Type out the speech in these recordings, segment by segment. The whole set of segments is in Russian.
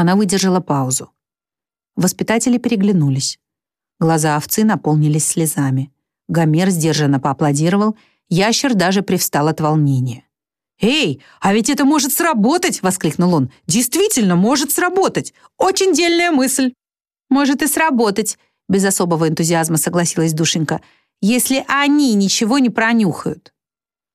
Она выдержала паузу. Воспитатели переглянулись. Глаза овцы наполнились слезами. Гомер сдержанно поаплодировал, ящер даже привстал от волнения. «Эй, а ведь это может сработать!» — воскликнул он. «Действительно может сработать! Очень дельная мысль!» «Может и сработать!» — без особого энтузиазма согласилась Душенька. «Если они ничего не пронюхают!»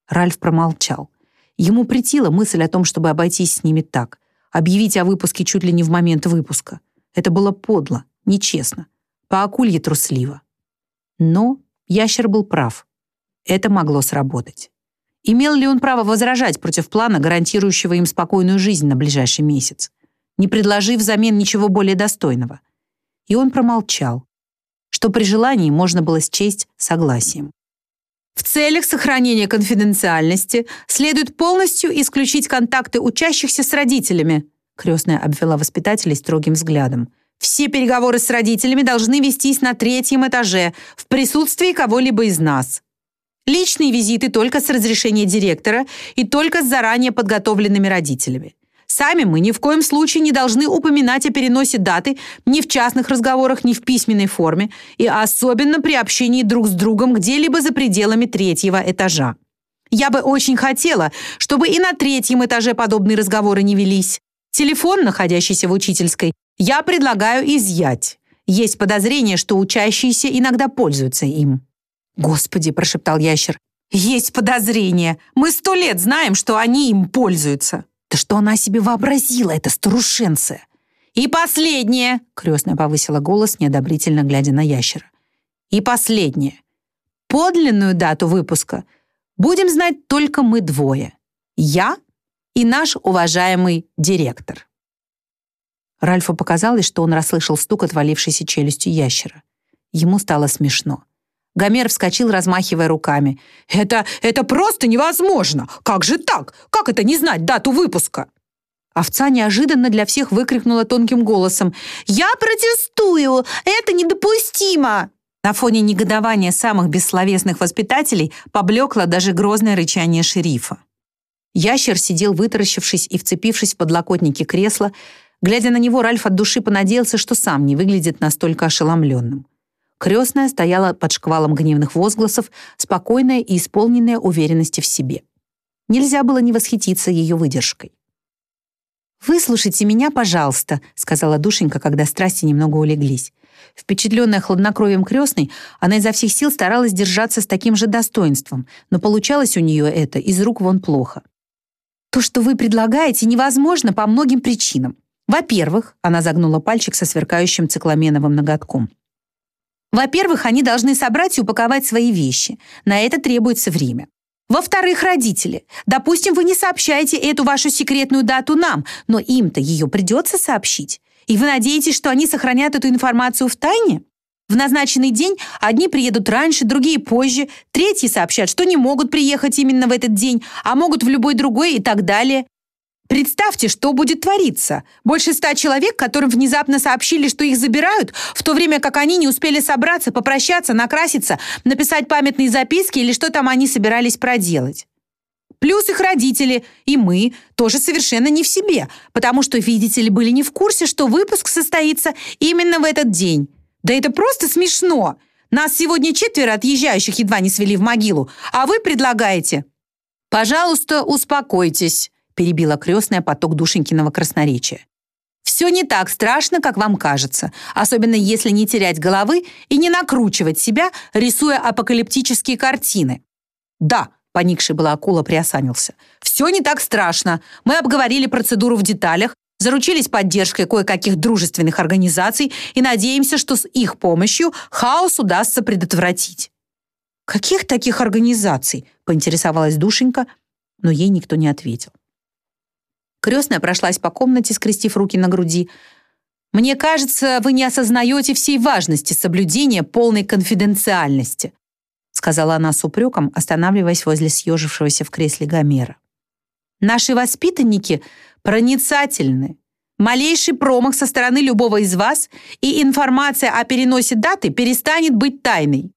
Ральф промолчал. Ему притила мысль о том, чтобы обойтись с ними так. Объявить о выпуске чуть ли не в момент выпуска. Это было подло, нечестно, по акулье трусливо. Но ящер был прав. Это могло сработать. Имел ли он право возражать против плана, гарантирующего им спокойную жизнь на ближайший месяц, не предложив взамен ничего более достойного? И он промолчал, что при желании можно было счесть согласием. В целях сохранения конфиденциальности следует полностью исключить контакты учащихся с родителями, крестная обвела воспитателей строгим взглядом. Все переговоры с родителями должны вестись на третьем этаже в присутствии кого-либо из нас. Личные визиты только с разрешения директора и только с заранее подготовленными родителями. Сами мы ни в коем случае не должны упоминать о переносе даты ни в частных разговорах, ни в письменной форме, и особенно при общении друг с другом где-либо за пределами третьего этажа. Я бы очень хотела, чтобы и на третьем этаже подобные разговоры не велись. Телефон, находящийся в учительской, я предлагаю изъять. Есть подозрение, что учащиеся иногда пользуются им. «Господи!» – прошептал ящер. «Есть подозрение. Мы сто лет знаем, что они им пользуются». «Да что она себе вообразила, эта старушенция?» «И последнее!» — крестная повысила голос, неодобрительно глядя на ящера. «И последнее. Подлинную дату выпуска будем знать только мы двое. Я и наш уважаемый директор». Ральфу показалось, что он расслышал стук отвалившейся челюстью ящера. Ему стало смешно. Гомер вскочил, размахивая руками. «Это... это просто невозможно! Как же так? Как это не знать дату выпуска?» Овца неожиданно для всех выкрикнула тонким голосом. «Я протестую! Это недопустимо!» На фоне негодования самых бессловесных воспитателей поблекло даже грозное рычание шерифа. Ящер сидел, вытаращившись и вцепившись в подлокотники кресла. Глядя на него, Ральф от души понадеялся, что сам не выглядит настолько ошеломленным. Крестная стояла под шквалом гневных возгласов, спокойная и исполненная уверенности в себе. Нельзя было не восхититься ее выдержкой. «Выслушайте меня, пожалуйста», — сказала душенька, когда страсти немного улеглись. Впечатленная хладнокровием крестной, она изо всех сил старалась держаться с таким же достоинством, но получалось у нее это из рук вон плохо. «То, что вы предлагаете, невозможно по многим причинам. Во-первых, она загнула пальчик со сверкающим цикламеновым ноготком. Во-первых, они должны собрать и упаковать свои вещи. На это требуется время. Во-вторых, родители. Допустим, вы не сообщаете эту вашу секретную дату нам, но им-то ее придется сообщить. И вы надеетесь, что они сохранят эту информацию в тайне? В назначенный день одни приедут раньше, другие позже, третьи сообщат, что не могут приехать именно в этот день, а могут в любой другой и так далее. Представьте, что будет твориться. Больше ста человек, которым внезапно сообщили, что их забирают, в то время как они не успели собраться, попрощаться, накраситься, написать памятные записки или что там они собирались проделать. Плюс их родители и мы тоже совершенно не в себе, потому что, видите ли, были не в курсе, что выпуск состоится именно в этот день. Да это просто смешно. Нас сегодня четверо отъезжающих едва не свели в могилу, а вы предлагаете... Пожалуйста, успокойтесь перебила крестная поток Душенькиного красноречия. Все не так страшно, как вам кажется, особенно если не терять головы и не накручивать себя, рисуя апокалиптические картины. Да, поникший была акула приосанился. Все не так страшно. Мы обговорили процедуру в деталях, заручились поддержкой кое-каких дружественных организаций и надеемся, что с их помощью хаос удастся предотвратить. «Каких таких организаций?» — поинтересовалась Душенька, но ей никто не ответил. Крестная прошлась по комнате, скрестив руки на груди. «Мне кажется, вы не осознаете всей важности соблюдения полной конфиденциальности», сказала она с упреком, останавливаясь возле съежившегося в кресле Гомера. «Наши воспитанники проницательны. Малейший промах со стороны любого из вас, и информация о переносе даты перестанет быть тайной.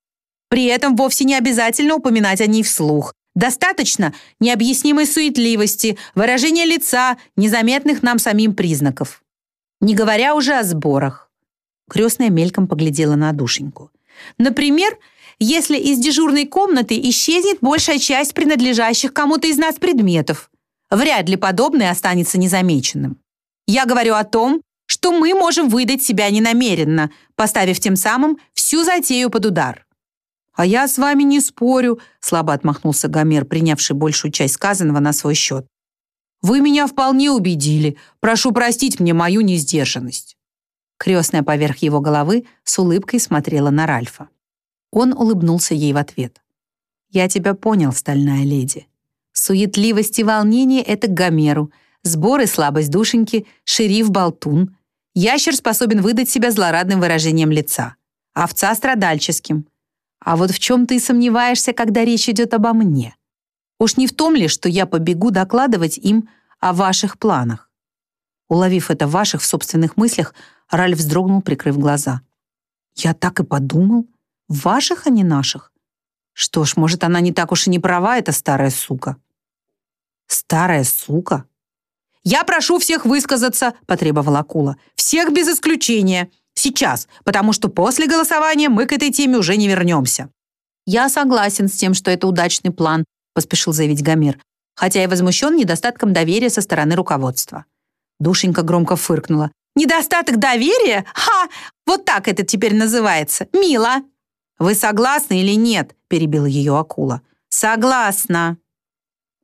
При этом вовсе не обязательно упоминать о ней вслух. Достаточно необъяснимой суетливости, выражения лица, незаметных нам самим признаков. Не говоря уже о сборах. Крестная мельком поглядела на душеньку. Например, если из дежурной комнаты исчезнет большая часть принадлежащих кому-то из нас предметов. Вряд ли подобное останется незамеченным. Я говорю о том, что мы можем выдать себя ненамеренно, поставив тем самым всю затею под удар. «А я с вами не спорю», — слабо отмахнулся Гомер, принявший большую часть сказанного на свой счет. «Вы меня вполне убедили. Прошу простить мне мою несдержанность». Крестная поверх его головы с улыбкой смотрела на Ральфа. Он улыбнулся ей в ответ. «Я тебя понял, стальная леди. Суетливость и волнение — это к Гомеру, сбор и слабость душеньки — шериф-болтун. Ящер способен выдать себя злорадным выражением лица, овца — страдальческим. А вот в чем ты сомневаешься, когда речь идет обо мне? Уж не в том ли, что я побегу докладывать им о ваших планах?» Уловив это ваших в собственных мыслях, Ральф вздрогнул, прикрыв глаза. «Я так и подумал. Ваших, а не наших. Что ж, может, она не так уж и не права, эта старая сука». «Старая сука?» «Я прошу всех высказаться», — потребовала акула. «Всех без исключения. Сейчас, потому что после голосования мы к этой теме уже не вернемся». «Я согласен с тем, что это удачный план», — поспешил заявить Гомер, хотя и возмущен недостатком доверия со стороны руководства. Душенька громко фыркнула. «Недостаток доверия? Ха! Вот так это теперь называется. Мило!» «Вы согласны или нет?» — перебила ее акула. «Согласна!»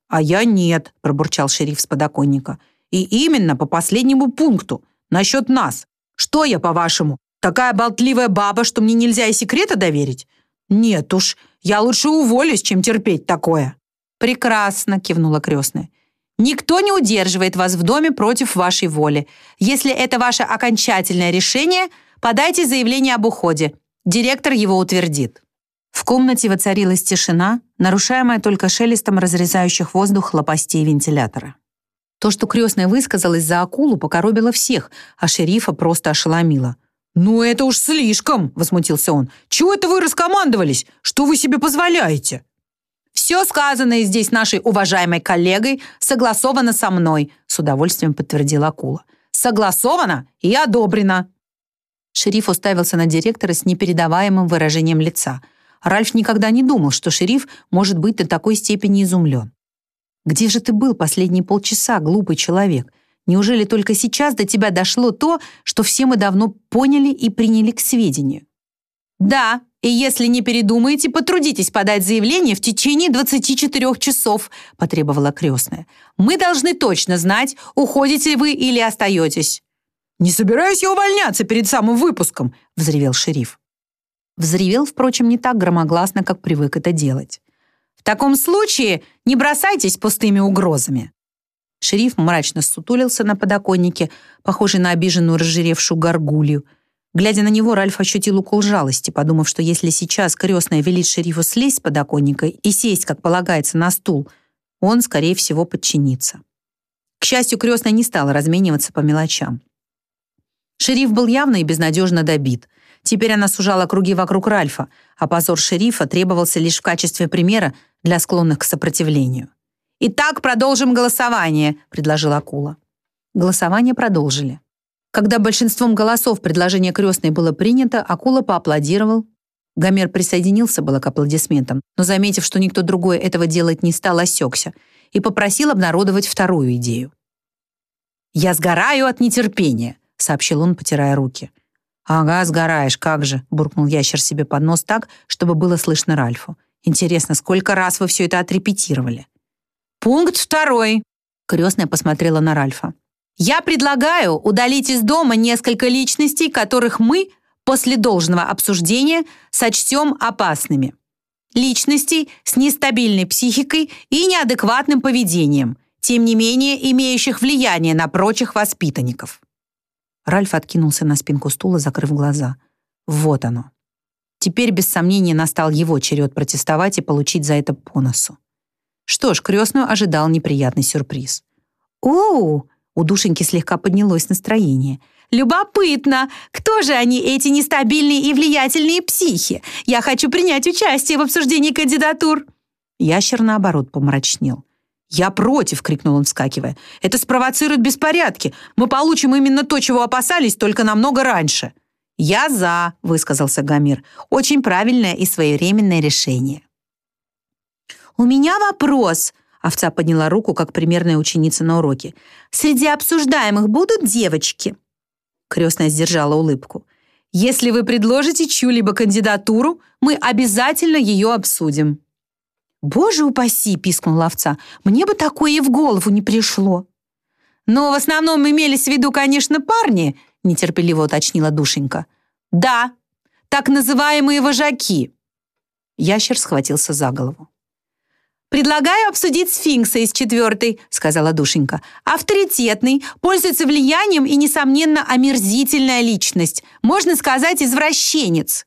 «А я нет», — пробурчал шериф с подоконника. «И именно по последнему пункту, насчет нас. Что я, по-вашему, такая болтливая баба, что мне нельзя и секрета доверить? Нет уж, я лучше уволюсь, чем терпеть такое». «Прекрасно», — кивнула крестная. «Никто не удерживает вас в доме против вашей воли. Если это ваше окончательное решение, подайте заявление об уходе. Директор его утвердит». В комнате воцарилась тишина, нарушаемая только шелестом разрезающих воздух лопастей вентилятора. То, что крестная высказалась за акулу, покоробило всех, а шерифа просто ошеломило. «Ну это уж слишком!» — возмутился он. «Чего это вы раскомандовались? Что вы себе позволяете?» «Все сказанное здесь нашей уважаемой коллегой согласовано со мной», — с удовольствием подтвердила акула. «Согласовано и одобрено». Шериф уставился на директора с непередаваемым выражением лица — Ральф никогда не думал, что шериф может быть до такой степени изумлен. «Где же ты был последние полчаса, глупый человек? Неужели только сейчас до тебя дошло то, что все мы давно поняли и приняли к сведению?» «Да, и если не передумаете, потрудитесь подать заявление в течение 24 часов», потребовала крестная. «Мы должны точно знать, уходите вы или остаетесь». «Не собираюсь я увольняться перед самым выпуском», взревел шериф. Взревел, впрочем, не так громогласно, как привык это делать. «В таком случае не бросайтесь пустыми угрозами!» Шериф мрачно сутулился на подоконнике, похожий на обиженную разжиревшую горгулью. Глядя на него, Ральф ощутил укол жалости, подумав, что если сейчас крестная велит шерифу слезть с подоконника и сесть, как полагается, на стул, он, скорее всего, подчинится. К счастью, крестная не стала размениваться по мелочам. Шериф был явно и безнадежно добит — Теперь она сужала круги вокруг Ральфа, а позор шерифа требовался лишь в качестве примера для склонных к сопротивлению. «Итак, продолжим голосование», — предложила Акула. Голосование продолжили. Когда большинством голосов предложение крестной было принято, Акула поаплодировал. Гомер присоединился было к аплодисментам, но, заметив, что никто другой этого делать не стал, осекся и попросил обнародовать вторую идею. «Я сгораю от нетерпения», — сообщил он, потирая руки. «Ага, сгораешь, как же», — буркнул ящер себе под нос так, чтобы было слышно Ральфу. «Интересно, сколько раз вы все это отрепетировали?» «Пункт второй», — крестная посмотрела на Ральфа. «Я предлагаю удалить из дома несколько личностей, которых мы, после должного обсуждения, сочтем опасными. Личностей с нестабильной психикой и неадекватным поведением, тем не менее имеющих влияние на прочих воспитанников». Ральф откинулся на спинку стула, закрыв глаза. Вот оно. Теперь, без сомнения, настал его черед протестовать и получить за это по носу. Что ж, крестную ожидал неприятный сюрприз. «Оу!» — у душеньки слегка поднялось настроение. «Любопытно! Кто же они, эти нестабильные и влиятельные психи? Я хочу принять участие в обсуждении кандидатур!» Ящер, наоборот, помрачнел. «Я против!» — крикнул он, вскакивая. «Это спровоцирует беспорядки. Мы получим именно то, чего опасались, только намного раньше». «Я за», — высказался Гамир. «Очень правильное и своевременное решение». «У меня вопрос», — овца подняла руку, как примерная ученица на уроке. «Среди обсуждаемых будут девочки?» Крестная сдержала улыбку. «Если вы предложите чью-либо кандидатуру, мы обязательно ее обсудим». «Боже упаси!» — пискнула овца. «Мне бы такое и в голову не пришло». «Но в основном имелись в виду, конечно, парни», — нетерпеливо уточнила душенька. «Да, так называемые вожаки». Ящер схватился за голову. «Предлагаю обсудить сфинкса из четвертой», — сказала душенька. «Авторитетный, пользуется влиянием и, несомненно, омерзительная личность. Можно сказать, извращенец».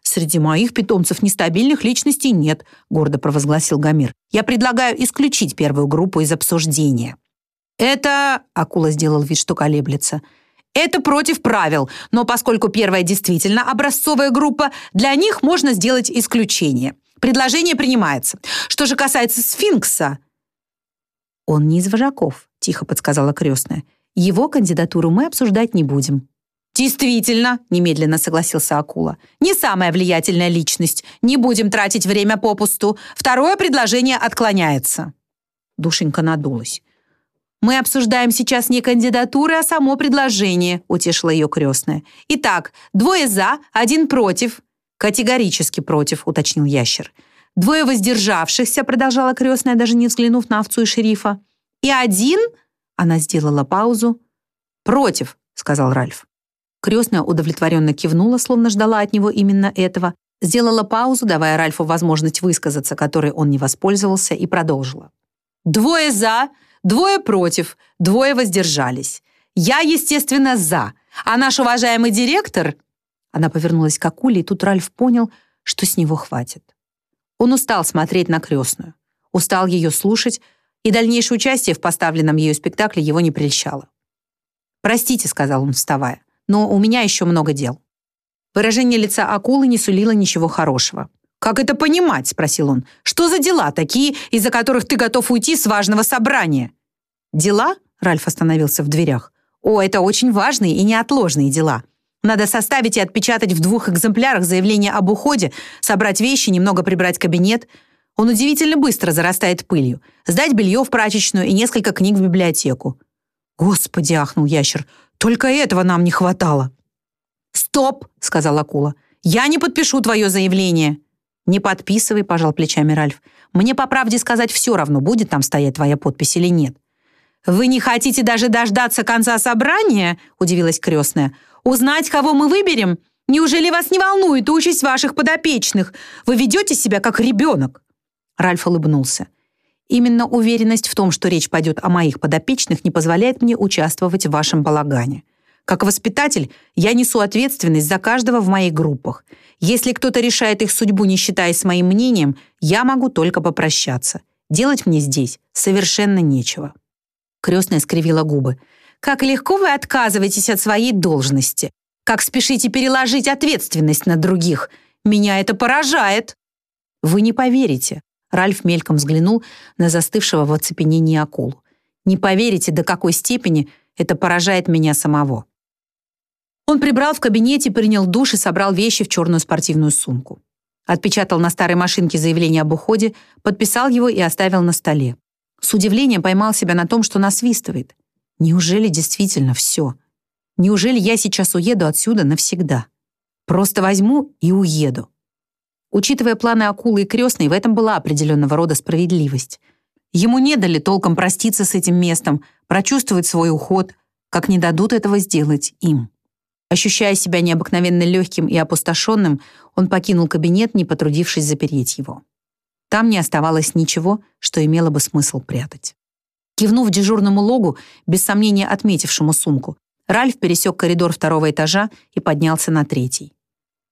«Среди моих питомцев нестабильных личностей нет», — гордо провозгласил Гамир. «Я предлагаю исключить первую группу из обсуждения». «Это...» — акула сделал вид, что колеблется. «Это против правил, но поскольку первая действительно образцовая группа, для них можно сделать исключение». Предложение принимается. Что же касается сфинкса...» «Он не из вожаков», — тихо подсказала крестная. «Его кандидатуру мы обсуждать не будем». «Действительно», — немедленно согласился Акула. «Не самая влиятельная личность. Не будем тратить время попусту. Второе предложение отклоняется». Душенька надулась. «Мы обсуждаем сейчас не кандидатуры, а само предложение», — утешила ее крестная. «Итак, двое за, один против. «Категорически против», — уточнил ящер. «Двое воздержавшихся», — продолжала крестная, даже не взглянув на овцу и шерифа. «И один?» — она сделала паузу. «Против», — сказал Ральф. Крестная удовлетворенно кивнула, словно ждала от него именно этого, сделала паузу, давая Ральфу возможность высказаться, которой он не воспользовался, и продолжила. «Двое за, двое против, двое воздержались. Я, естественно, за, а наш уважаемый директор она повернулась к акуле, и тут Ральф понял, что с него хватит. Он устал смотреть на крестную, устал ее слушать, и дальнейшее участие в поставленном ею спектакле его не прельщало. «Простите», — сказал он, вставая, «но у меня еще много дел». Выражение лица акулы не сулило ничего хорошего. «Как это понимать?» — спросил он. «Что за дела такие, из-за которых ты готов уйти с важного собрания?» «Дела?» — Ральф остановился в дверях. «О, это очень важные и неотложные дела. Надо составить и отпечатать в двух экземплярах заявление об уходе, собрать вещи, немного прибрать кабинет. Он удивительно быстро зарастает пылью. Сдать белье в прачечную и несколько книг в библиотеку. «Господи!» — ахнул ящер. «Только этого нам не хватало!» «Стоп!» — сказал акула. «Я не подпишу твое заявление!» «Не подписывай», — пожал плечами Ральф. «Мне, по правде сказать, все равно, будет там стоять твоя подпись или нет». «Вы не хотите даже дождаться конца собрания?» — удивилась крестная. Узнать, кого мы выберем? Неужели вас не волнует участь ваших подопечных? Вы ведете себя как ребенок?» Ральф улыбнулся. «Именно уверенность в том, что речь пойдет о моих подопечных, не позволяет мне участвовать в вашем балагане. Как воспитатель, я несу ответственность за каждого в моих группах. Если кто-то решает их судьбу, не считаясь моим мнением, я могу только попрощаться. Делать мне здесь совершенно нечего». Крестная скривила губы. Как легко вы отказываетесь от своей должности. Как спешите переложить ответственность на других. Меня это поражает. Вы не поверите. Ральф мельком взглянул на застывшего в оцепенении акулу. Не поверите, до какой степени это поражает меня самого. Он прибрал в кабинете, принял душ и собрал вещи в черную спортивную сумку. Отпечатал на старой машинке заявление об уходе, подписал его и оставил на столе. С удивлением поймал себя на том, что насвистывает. Неужели действительно все? Неужели я сейчас уеду отсюда навсегда? Просто возьму и уеду. Учитывая планы акулы и крестной, в этом была определенного рода справедливость. Ему не дали толком проститься с этим местом, прочувствовать свой уход, как не дадут этого сделать им. Ощущая себя необыкновенно легким и опустошенным, он покинул кабинет, не потрудившись запереть его. Там не оставалось ничего, что имело бы смысл прятать. Кивнув дежурному логу, без сомнения отметившему сумку, Ральф пересек коридор второго этажа и поднялся на третий.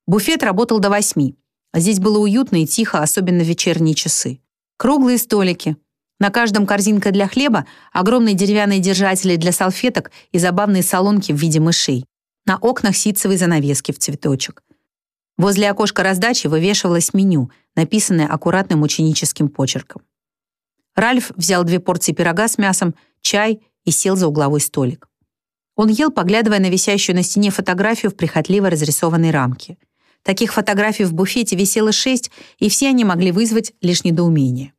Буфет работал до восьми. Здесь было уютно и тихо, особенно в вечерние часы. Круглые столики. На каждом корзинка для хлеба, огромные деревянные держатели для салфеток и забавные салонки в виде мышей. На окнах ситцевые занавески в цветочек. Возле окошка раздачи вывешивалось меню, написанное аккуратным ученическим почерком. Ральф взял две порции пирога с мясом, чай и сел за угловой столик. Он ел, поглядывая на висящую на стене фотографию в прихотливо разрисованной рамке. Таких фотографий в буфете висело шесть, и все они могли вызвать лишь недоумение.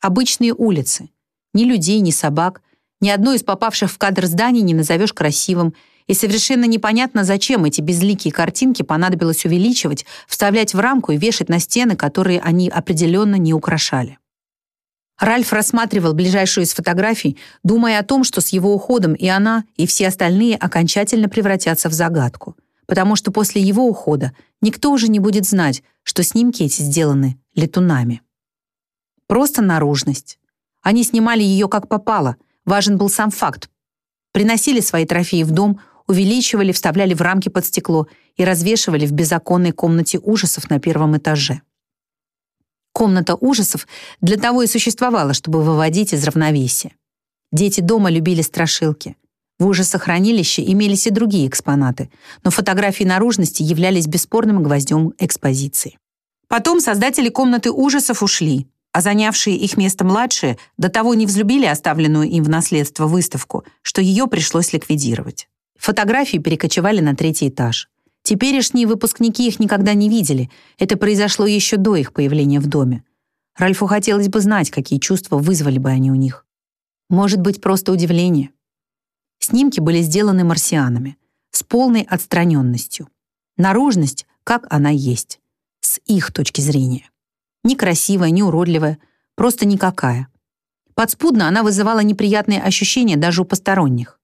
Обычные улицы. Ни людей, ни собак. Ни одно из попавших в кадр зданий не назовешь красивым, и совершенно непонятно, зачем эти безликие картинки понадобилось увеличивать, вставлять в рамку и вешать на стены, которые они определенно не украшали. Ральф рассматривал ближайшую из фотографий, думая о том, что с его уходом и она, и все остальные окончательно превратятся в загадку. Потому что после его ухода никто уже не будет знать, что снимки эти сделаны летунами. Просто наружность. Они снимали ее как попало, важен был сам факт. Приносили свои трофеи в дом, увеличивали, вставляли в рамки под стекло и развешивали в беззаконной комнате ужасов на первом этаже. Комната ужасов для того и существовала, чтобы выводить из равновесия. Дети дома любили страшилки. В ужасохранилище имелись и другие экспонаты, но фотографии наружности являлись бесспорным гвоздем экспозиции. Потом создатели комнаты ужасов ушли, а занявшие их место младшие до того не взлюбили оставленную им в наследство выставку, что ее пришлось ликвидировать. Фотографии перекочевали на третий этаж. Теперешние выпускники их никогда не видели. Это произошло еще до их появления в доме. Ральфу хотелось бы знать, какие чувства вызвали бы они у них. Может быть, просто удивление. Снимки были сделаны марсианами, с полной отстраненностью. Наружность, как она есть, с их точки зрения. Ни красивая, ни уродливая, просто никакая. Подспудно она вызывала неприятные ощущения даже у посторонних.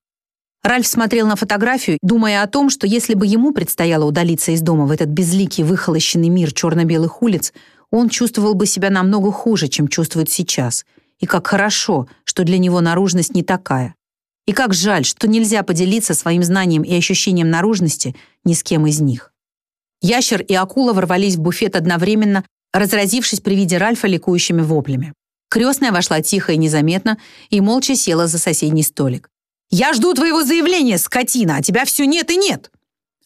Ральф смотрел на фотографию, думая о том, что если бы ему предстояло удалиться из дома в этот безликий, выхолощенный мир черно-белых улиц, он чувствовал бы себя намного хуже, чем чувствует сейчас. И как хорошо, что для него наружность не такая. И как жаль, что нельзя поделиться своим знанием и ощущением наружности ни с кем из них. Ящер и акула ворвались в буфет одновременно, разразившись при виде Ральфа ликующими воплями. Крестная вошла тихо и незаметно и молча села за соседний столик. «Я жду твоего заявления, скотина, а тебя все нет и нет!»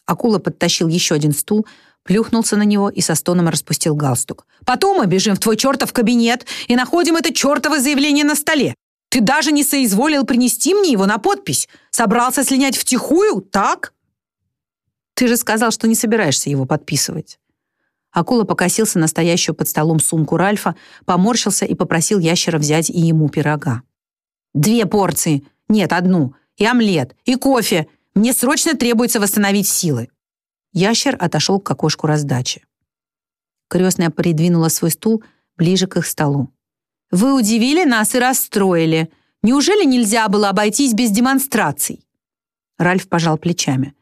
Акула подтащил еще один стул, плюхнулся на него и со стоном распустил галстук. «Потом мы бежим в твой чертов кабинет и находим это чертово заявление на столе. Ты даже не соизволил принести мне его на подпись. Собрался слинять втихую, так?» «Ты же сказал, что не собираешься его подписывать». Акула покосился на стоящую под столом сумку Ральфа, поморщился и попросил ящера взять и ему пирога. «Две порции!» Нет, одну. И омлет, и кофе. Мне срочно требуется восстановить силы». Ящер отошел к окошку раздачи. Крестная придвинула свой стул ближе к их столу. «Вы удивили нас и расстроили. Неужели нельзя было обойтись без демонстраций?» Ральф пожал плечами.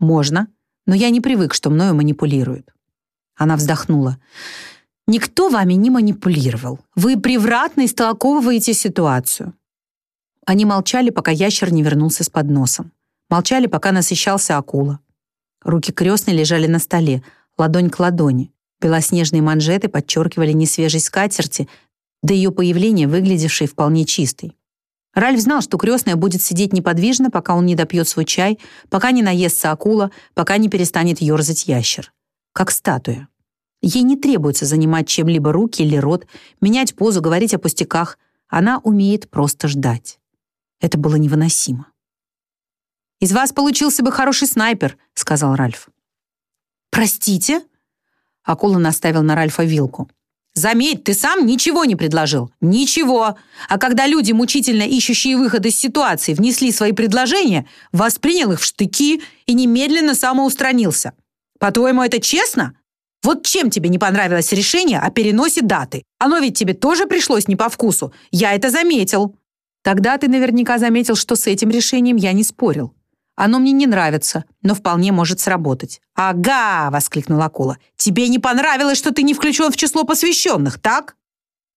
«Можно, но я не привык, что мною манипулируют». Она вздохнула. «Никто вами не манипулировал. Вы превратно истолковываете ситуацию. Они молчали, пока ящер не вернулся с подносом. Молчали, пока насыщался акула. Руки крестной лежали на столе, ладонь к ладони. Белоснежные манжеты подчеркивали несвежесть скатерти, до ее появления выглядевшей вполне чистой. Ральф знал, что крестная будет сидеть неподвижно, пока он не допьет свой чай, пока не наестся акула, пока не перестанет ерзать ящер. Как статуя. Ей не требуется занимать чем-либо руки или рот, менять позу, говорить о пустяках. Она умеет просто ждать. Это было невыносимо. «Из вас получился бы хороший снайпер», — сказал Ральф. «Простите?» Акула наставил на Ральфа вилку. «Заметь, ты сам ничего не предложил. Ничего. А когда люди, мучительно ищущие выход из ситуации, внесли свои предложения, воспринял их в штыки и немедленно самоустранился. По-твоему, это честно? Вот чем тебе не понравилось решение о переносе даты? Оно ведь тебе тоже пришлось не по вкусу. Я это заметил». Тогда ты наверняка заметил, что с этим решением я не спорил. Оно мне не нравится, но вполне может сработать». «Ага!» — воскликнула акула. «Тебе не понравилось, что ты не включен в число посвященных, так?»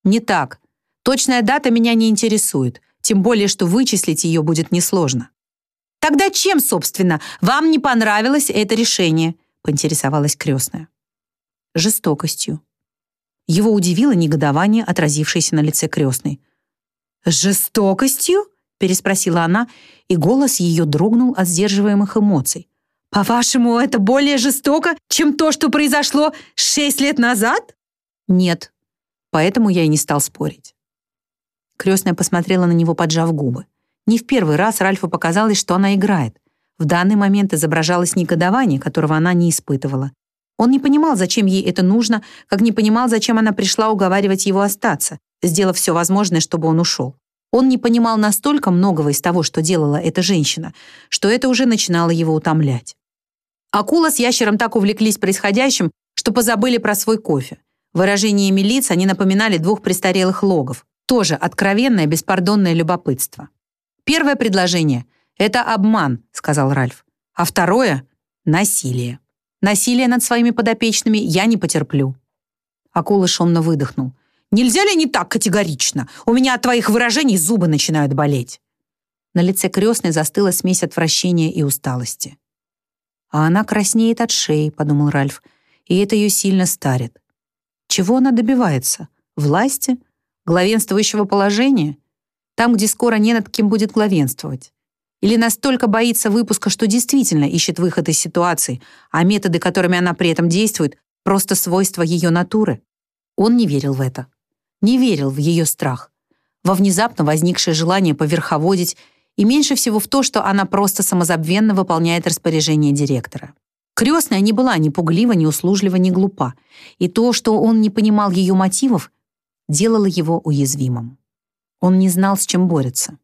«Не так. Точная дата меня не интересует, тем более, что вычислить ее будет несложно». «Тогда чем, собственно, вам не понравилось это решение?» — поинтересовалась крестная. «Жестокостью». Его удивило негодование, отразившееся на лице крестной. «Жестокостью?» — переспросила она, и голос ее дрогнул от сдерживаемых эмоций. «По-вашему, это более жестоко, чем то, что произошло шесть лет назад?» «Нет, поэтому я и не стал спорить». Крестная посмотрела на него, поджав губы. Не в первый раз Ральфу показалось, что она играет. В данный момент изображалось негодование, которого она не испытывала. Он не понимал, зачем ей это нужно, как не понимал, зачем она пришла уговаривать его остаться, сделав все возможное, чтобы он ушел. Он не понимал настолько многого из того, что делала эта женщина, что это уже начинало его утомлять. Акула с ящером так увлеклись происходящим, что позабыли про свой кофе. Выражениями лиц они напоминали двух престарелых логов. Тоже откровенное, беспардонное любопытство. «Первое предложение — это обман», — сказал Ральф. «А второе — насилие. Насилие над своими подопечными я не потерплю». Акула шумно выдохнул. «Нельзя ли не так категорично? У меня от твоих выражений зубы начинают болеть». На лице крестной застыла смесь отвращения и усталости. «А она краснеет от шеи», — подумал Ральф, «и это ее сильно старит. Чего она добивается? Власти? Главенствующего положения? Там, где скоро не над кем будет главенствовать? Или настолько боится выпуска, что действительно ищет выход из ситуации, а методы, которыми она при этом действует, просто свойства ее натуры? Он не верил в это. Не верил в ее страх. Во внезапно возникшее желание поверховодить и меньше всего в то, что она просто самозабвенно выполняет распоряжение директора. Крестная не была ни пуглива, ни услужлива, ни глупа, и то, что он не понимал ее мотивов, делало его уязвимым. Он не знал, с чем борется.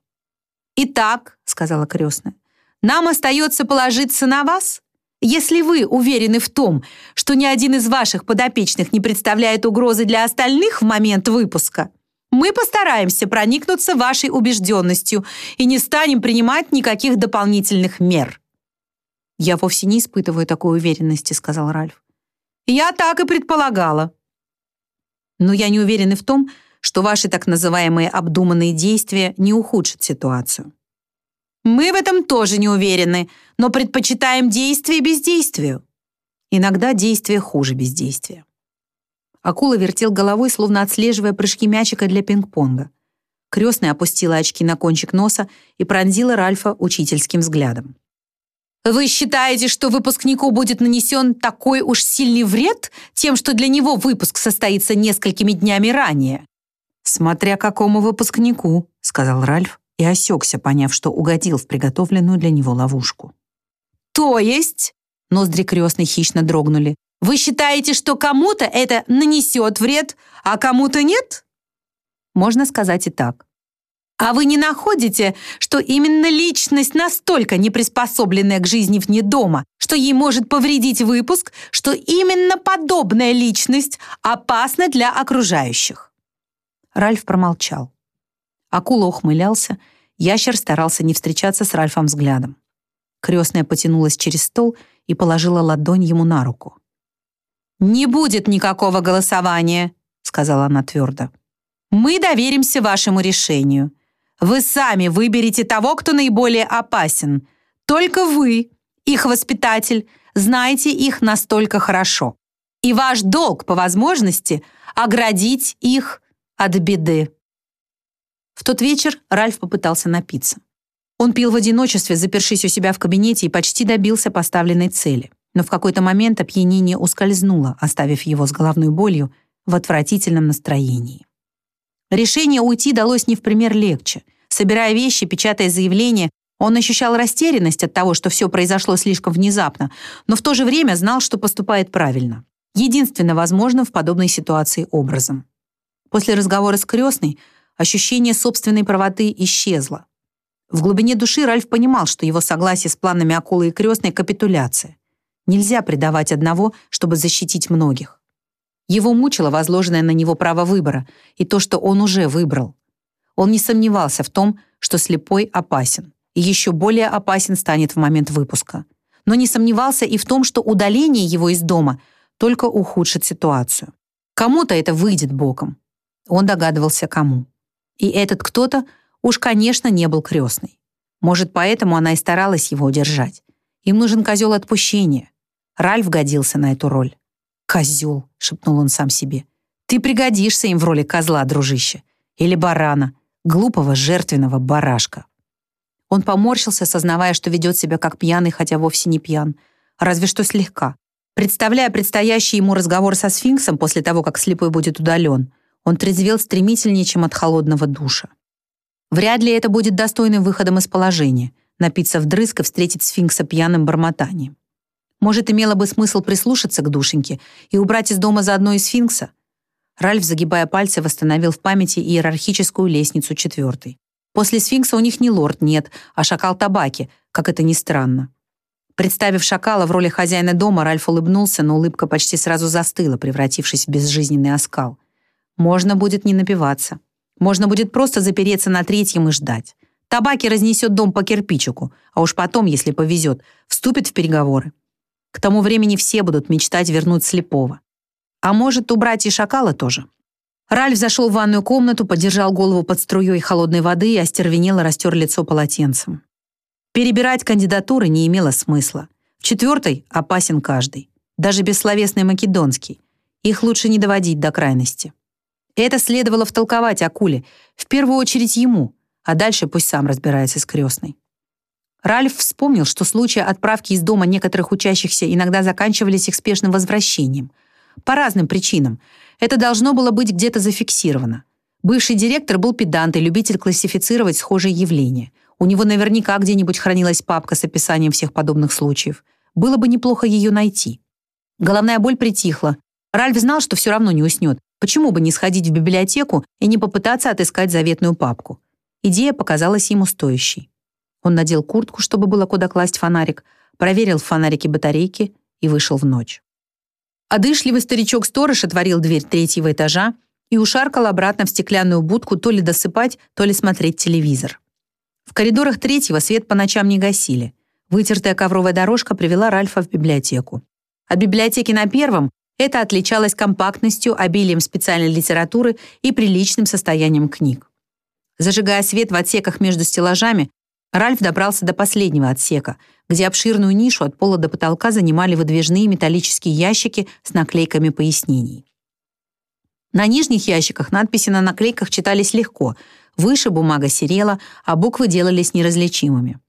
«Итак», — сказала крестная, «нам остается положиться на вас. Если вы уверены в том, что ни один из ваших подопечных не представляет угрозы для остальных в момент выпуска, мы постараемся проникнуться вашей убежденностью и не станем принимать никаких дополнительных мер». «Я вовсе не испытываю такой уверенности», — сказал Ральф. «Я так и предполагала». «Но я не уверен и в том, что ваши так называемые обдуманные действия не ухудшат ситуацию». «Мы в этом тоже не уверены, но предпочитаем действие бездействию». Иногда действие хуже бездействия. Акула вертел головой, словно отслеживая прыжки мячика для пинг-понга. Крестная опустила очки на кончик носа и пронзила Ральфа учительским взглядом. Вы считаете, что выпускнику будет нанесен такой уж сильный вред тем, что для него выпуск состоится несколькими днями ранее? Смотря какому выпускнику, сказал Ральф и осекся, поняв, что угодил в приготовленную для него ловушку. То есть, ноздри крестной хищно дрогнули, вы считаете, что кому-то это нанесет вред, а кому-то нет? Можно сказать и так. А вы не находите, что именно личность настолько не приспособленная к жизни вне дома, что ей может повредить выпуск, что именно подобная личность опасна для окружающих? Ральф промолчал. Акула ухмылялся, ящер старался не встречаться с Ральфом взглядом. Крестная потянулась через стол и положила ладонь ему на руку. «Не будет никакого голосования», — сказала она твердо. «Мы доверимся вашему решению. Вы сами выберете того, кто наиболее опасен. Только вы, их воспитатель, знаете их настолько хорошо. И ваш долг, по возможности, оградить их от беды. В тот вечер Ральф попытался напиться. Он пил в одиночестве, запершись у себя в кабинете, и почти добился поставленной цели. Но в какой-то момент опьянение ускользнуло, оставив его с головной болью в отвратительном настроении. Решение уйти далось не в пример легче. Собирая вещи, печатая заявление, он ощущал растерянность от того, что все произошло слишком внезапно, но в то же время знал, что поступает правильно. Единственно возможным в подобной ситуации образом. После разговора с крестной ощущение собственной правоты исчезло. В глубине души Ральф понимал, что его согласие с планами акулы и крестной — капитуляция. Нельзя предавать одного, чтобы защитить многих. Его мучило возложенное на него право выбора и то, что он уже выбрал. Он не сомневался в том, что слепой опасен, и еще более опасен станет в момент выпуска. Но не сомневался и в том, что удаление его из дома только ухудшит ситуацию. Кому-то это выйдет боком. Он догадывался, кому. И этот кто-то уж, конечно, не был крестный. Может, поэтому она и старалась его удержать. Им нужен козел отпущения. Ральф годился на эту роль. «Козел», — шепнул он сам себе. «Ты пригодишься им в роли козла, дружище. Или барана. Глупого жертвенного барашка». Он поморщился, сознавая, что ведет себя как пьяный, хотя вовсе не пьян. Разве что слегка. Представляя предстоящий ему разговор со сфинксом после того, как слепой будет удален, он трезвел стремительнее, чем от холодного душа. Вряд ли это будет достойным выходом из положения — напиться вдрызг и встретить сфинкса пьяным бормотанием. Может, имело бы смысл прислушаться к душеньке и убрать из дома заодно и сфинкса? Ральф, загибая пальцы, восстановил в памяти иерархическую лестницу четвертой. После сфинкса у них не лорд нет, а шакал табаки, как это ни странно. Представив шакала в роли хозяина дома, Ральф улыбнулся, но улыбка почти сразу застыла, превратившись в безжизненный оскал. Можно будет не напиваться. Можно будет просто запереться на третьем и ждать. Табаки разнесет дом по кирпичику, а уж потом, если повезет, вступит в переговоры. К тому времени все будут мечтать вернуть слепого. А может, убрать и шакала тоже. Ральф зашел в ванную комнату, подержал голову под струей холодной воды и остервенело растер лицо полотенцем. Перебирать кандидатуры не имело смысла. В четвертой опасен каждый. Даже бессловесный македонский. Их лучше не доводить до крайности. Это следовало втолковать Акуле, в первую очередь ему, а дальше пусть сам разбирается с крестной. Ральф вспомнил, что случаи отправки из дома некоторых учащихся иногда заканчивались их спешным возвращением. По разным причинам. Это должно было быть где-то зафиксировано. Бывший директор был педант и любитель классифицировать схожие явления. У него наверняка где-нибудь хранилась папка с описанием всех подобных случаев. Было бы неплохо ее найти. Головная боль притихла. Ральф знал, что все равно не уснет. Почему бы не сходить в библиотеку и не попытаться отыскать заветную папку? Идея показалась ему стоящей. Он надел куртку, чтобы было куда класть фонарик, проверил в фонарике батарейки и вышел в ночь. Одышливый старичок-сторож отворил дверь третьего этажа и ушаркал обратно в стеклянную будку то ли досыпать, то ли смотреть телевизор. В коридорах третьего свет по ночам не гасили. Вытертая ковровая дорожка привела Ральфа в библиотеку. От библиотеки на первом это отличалось компактностью, обилием специальной литературы и приличным состоянием книг. Зажигая свет в отсеках между стеллажами, Ральф добрался до последнего отсека, где обширную нишу от пола до потолка занимали выдвижные металлические ящики с наклейками пояснений. На нижних ящиках надписи на наклейках читались легко, выше бумага серела, а буквы делались неразличимыми.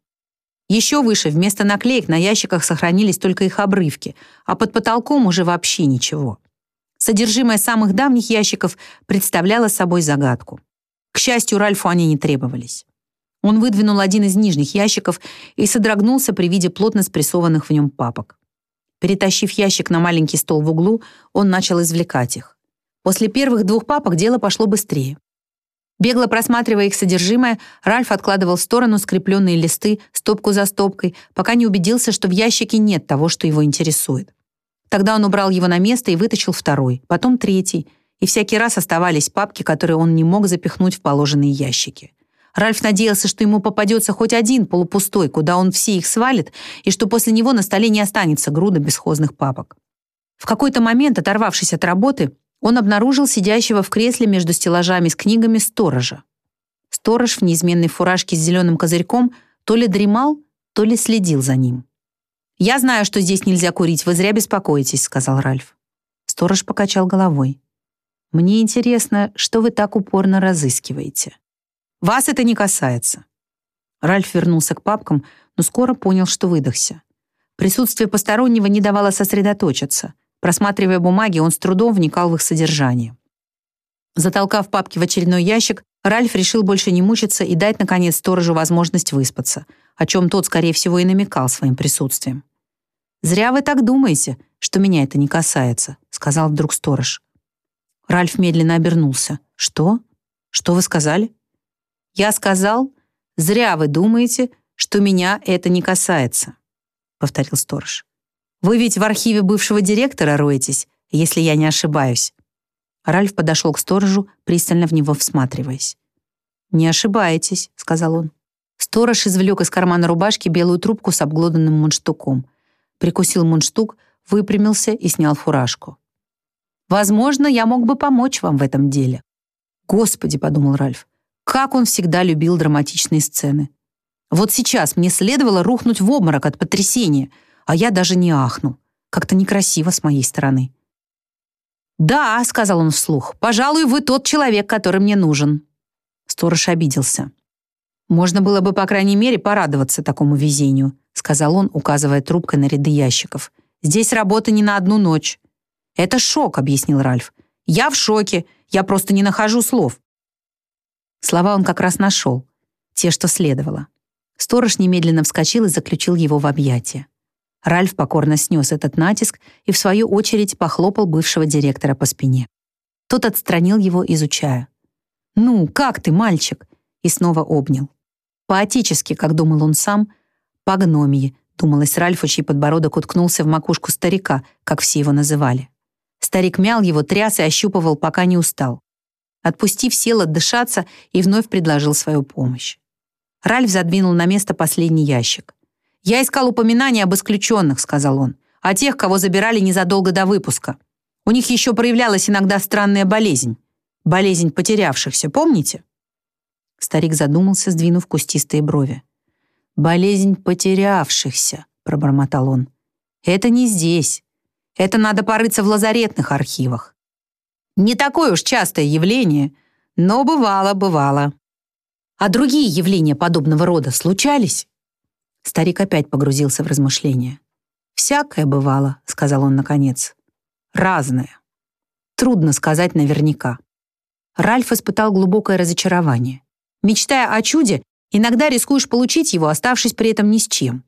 Еще выше вместо наклеек на ящиках сохранились только их обрывки, а под потолком уже вообще ничего. Содержимое самых давних ящиков представляло собой загадку. К счастью, Ральфу они не требовались. Он выдвинул один из нижних ящиков и содрогнулся при виде плотно спрессованных в нем папок. Перетащив ящик на маленький стол в углу, он начал извлекать их. После первых двух папок дело пошло быстрее. Бегло просматривая их содержимое, Ральф откладывал в сторону скрепленные листы стопку за стопкой, пока не убедился, что в ящике нет того, что его интересует. Тогда он убрал его на место и вытащил второй, потом третий, и всякий раз оставались папки, которые он не мог запихнуть в положенные ящики. Ральф надеялся, что ему попадется хоть один полупустой, куда он все их свалит, и что после него на столе не останется груда бесхозных папок. В какой-то момент, оторвавшись от работы, он обнаружил сидящего в кресле между стеллажами с книгами сторожа. Сторож в неизменной фуражке с зеленым козырьком то ли дремал, то ли следил за ним. «Я знаю, что здесь нельзя курить, вы зря беспокоитесь», — сказал Ральф. Сторож покачал головой. «Мне интересно, что вы так упорно разыскиваете?» Вас это не касается». Ральф вернулся к папкам, но скоро понял, что выдохся. Присутствие постороннего не давало сосредоточиться. Просматривая бумаги, он с трудом вникал в их содержание. Затолкав папки в очередной ящик, Ральф решил больше не мучиться и дать, наконец, сторожу возможность выспаться, о чем тот, скорее всего, и намекал своим присутствием. «Зря вы так думаете, что меня это не касается», — сказал вдруг сторож. Ральф медленно обернулся. «Что? Что вы сказали?» Я сказал, зря вы думаете, что меня это не касается, повторил сторож. Вы ведь в архиве бывшего директора роетесь, если я не ошибаюсь. Ральф подошел к сторожу, пристально в него всматриваясь. «Не ошибаетесь», — сказал он. Сторож извлек из кармана рубашки белую трубку с обглоданным мундштуком. Прикусил мундштук, выпрямился и снял фуражку. «Возможно, я мог бы помочь вам в этом деле». «Господи», — подумал Ральф, как он всегда любил драматичные сцены. Вот сейчас мне следовало рухнуть в обморок от потрясения, а я даже не ахнул. Как-то некрасиво с моей стороны. «Да», — сказал он вслух, — «пожалуй, вы тот человек, который мне нужен». Сторож обиделся. «Можно было бы, по крайней мере, порадоваться такому везению», — сказал он, указывая трубкой на ряды ящиков. «Здесь работа не на одну ночь». «Это шок», — объяснил Ральф. «Я в шоке. Я просто не нахожу слов. Слова он как раз нашел. те, что следовало. Сторож немедленно вскочил и заключил его в объятия. Ральф покорно снес этот натиск и, в свою очередь, похлопал бывшего директора по спине. Тот отстранил его, изучая. «Ну, как ты, мальчик?» и снова обнял. Поотечески, как думал он сам, по гномии, думалось Ральфу, чей подбородок уткнулся в макушку старика, как все его называли. Старик мял его, тряс и ощупывал, пока не устал. Отпустив, сел отдышаться и вновь предложил свою помощь. Ральф задвинул на место последний ящик. «Я искал упоминания об исключенных», — сказал он, «о тех, кого забирали незадолго до выпуска. У них еще проявлялась иногда странная болезнь. Болезнь потерявшихся, помните?» Старик задумался, сдвинув кустистые брови. «Болезнь потерявшихся», — пробормотал он. «Это не здесь. Это надо порыться в лазаретных архивах. Не такое уж частое явление, но бывало, бывало. А другие явления подобного рода случались?» Старик опять погрузился в размышления. «Всякое бывало», — сказал он наконец. «Разное. Трудно сказать наверняка». Ральф испытал глубокое разочарование. Мечтая о чуде, иногда рискуешь получить его, оставшись при этом ни с чем.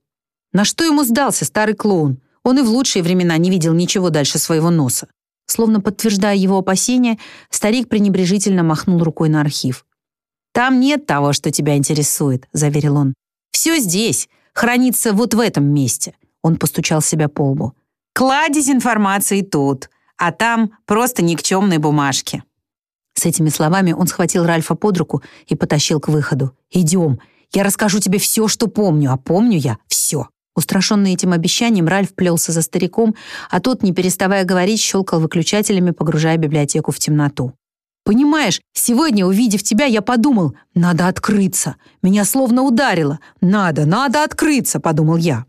На что ему сдался старый клоун? Он и в лучшие времена не видел ничего дальше своего носа. Словно подтверждая его опасения, старик пренебрежительно махнул рукой на архив. «Там нет того, что тебя интересует», — заверил он. «Все здесь, хранится вот в этом месте», — он постучал себя по лбу. «Кладезь информации тут, а там просто никчемные бумажки». С этими словами он схватил Ральфа под руку и потащил к выходу. «Идем, я расскажу тебе все, что помню, а помню я все». Устрашенный этим обещанием, Ральф плелся за стариком, а тот, не переставая говорить, щелкал выключателями, погружая библиотеку в темноту. «Понимаешь, сегодня, увидев тебя, я подумал, надо открыться. Меня словно ударило. Надо, надо открыться», — подумал я.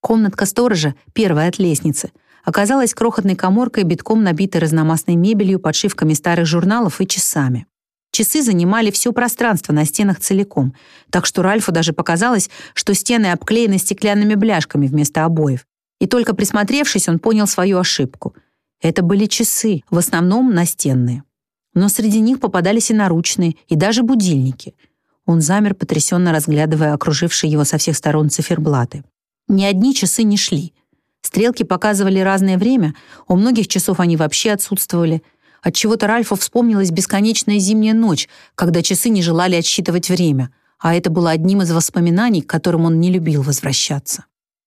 Комнатка сторожа, первая от лестницы — оказалась крохотной коморкой, битком набитой разномастной мебелью, подшивками старых журналов и часами. Часы занимали все пространство на стенах целиком, так что Ральфу даже показалось, что стены обклеены стеклянными бляшками вместо обоев. И только присмотревшись, он понял свою ошибку. Это были часы, в основном настенные. Но среди них попадались и наручные, и даже будильники. Он замер, потрясенно разглядывая окружившие его со всех сторон циферблаты. Ни одни часы не шли — Стрелки показывали разное время, у многих часов они вообще отсутствовали. От чего то Ральфу вспомнилась бесконечная зимняя ночь, когда часы не желали отсчитывать время, а это было одним из воспоминаний, к которым он не любил возвращаться.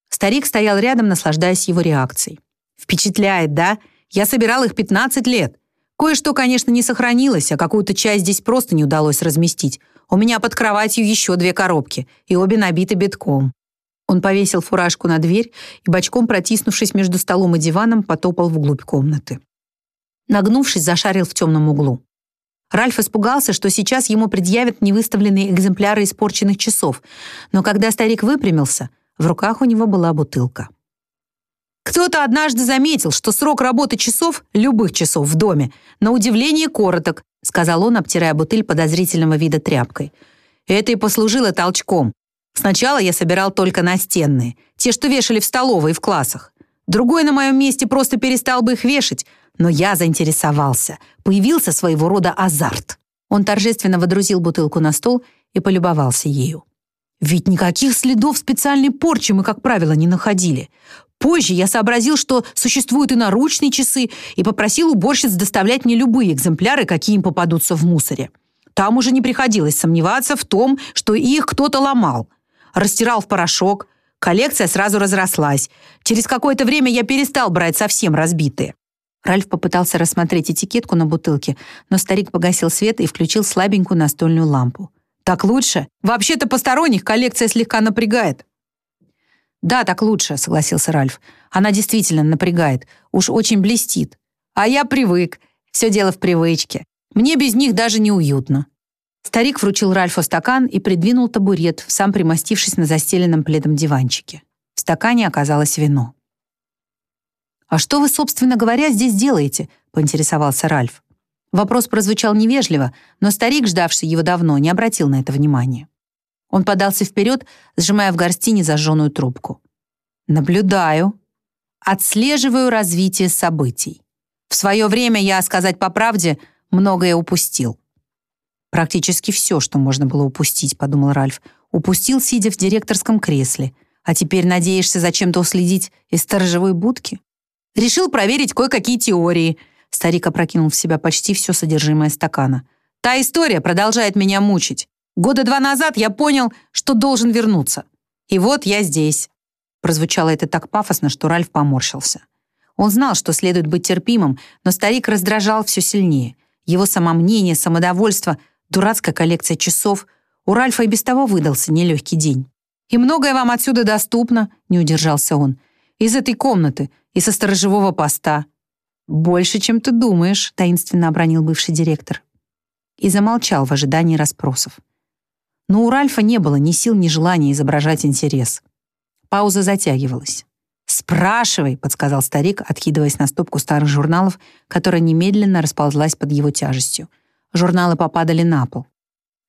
Старик стоял рядом, наслаждаясь его реакцией. «Впечатляет, да? Я собирал их 15 лет. Кое-что, конечно, не сохранилось, а какую-то часть здесь просто не удалось разместить. У меня под кроватью еще две коробки, и обе набиты битком. Он повесил фуражку на дверь и, бочком протиснувшись между столом и диваном, потопал вглубь комнаты. Нагнувшись, зашарил в темном углу. Ральф испугался, что сейчас ему предъявят невыставленные экземпляры испорченных часов, но когда старик выпрямился, в руках у него была бутылка. Кто-то однажды заметил, что срок работы часов, любых часов в доме, на удивление короток, сказал он, обтирая бутыль подозрительного вида тряпкой. Это и послужило толчком. Сначала я собирал только настенные, те, что вешали в столовой и в классах. Другой на моем месте просто перестал бы их вешать, но я заинтересовался. Появился своего рода азарт. Он торжественно водрузил бутылку на стол и полюбовался ею. Ведь никаких следов специальной порчи мы, как правило, не находили. Позже я сообразил, что существуют и наручные часы, и попросил уборщиц доставлять мне любые экземпляры, какие им попадутся в мусоре. Там уже не приходилось сомневаться в том, что их кто-то ломал растирал в порошок. Коллекция сразу разрослась. Через какое-то время я перестал брать совсем разбитые. Ральф попытался рассмотреть этикетку на бутылке, но старик погасил свет и включил слабенькую настольную лампу. «Так лучше? Вообще-то посторонних коллекция слегка напрягает». «Да, так лучше», — согласился Ральф. «Она действительно напрягает. Уж очень блестит. А я привык. Все дело в привычке. Мне без них даже неуютно». Старик вручил Ральфу стакан и придвинул табурет, сам примостившись на застеленном пледом диванчике. В стакане оказалось вино. «А что вы, собственно говоря, здесь делаете?» — поинтересовался Ральф. Вопрос прозвучал невежливо, но старик, ждавший его давно, не обратил на это внимания. Он подался вперед, сжимая в горсти незажженную трубку. «Наблюдаю. Отслеживаю развитие событий. В свое время я, сказать по правде, многое упустил». Практически все, что можно было упустить, подумал Ральф. Упустил, сидя в директорском кресле. А теперь надеешься зачем-то уследить из сторожевой будки? Решил проверить кое-какие теории. Старик опрокинул в себя почти все содержимое стакана. Та история продолжает меня мучить. Года два назад я понял, что должен вернуться. И вот я здесь. Прозвучало это так пафосно, что Ральф поморщился. Он знал, что следует быть терпимым, но старик раздражал все сильнее. Его самомнение, самодовольство, дурацкая коллекция часов. У Ральфа и без того выдался нелегкий день. «И многое вам отсюда доступно», — не удержался он. «Из этой комнаты и со сторожевого поста». «Больше, чем ты думаешь», — таинственно обронил бывший директор. И замолчал в ожидании расспросов. Но у Ральфа не было ни сил, ни желания изображать интерес. Пауза затягивалась. «Спрашивай», — подсказал старик, откидываясь на стопку старых журналов, которая немедленно расползлась под его тяжестью. Журналы попадали на пол.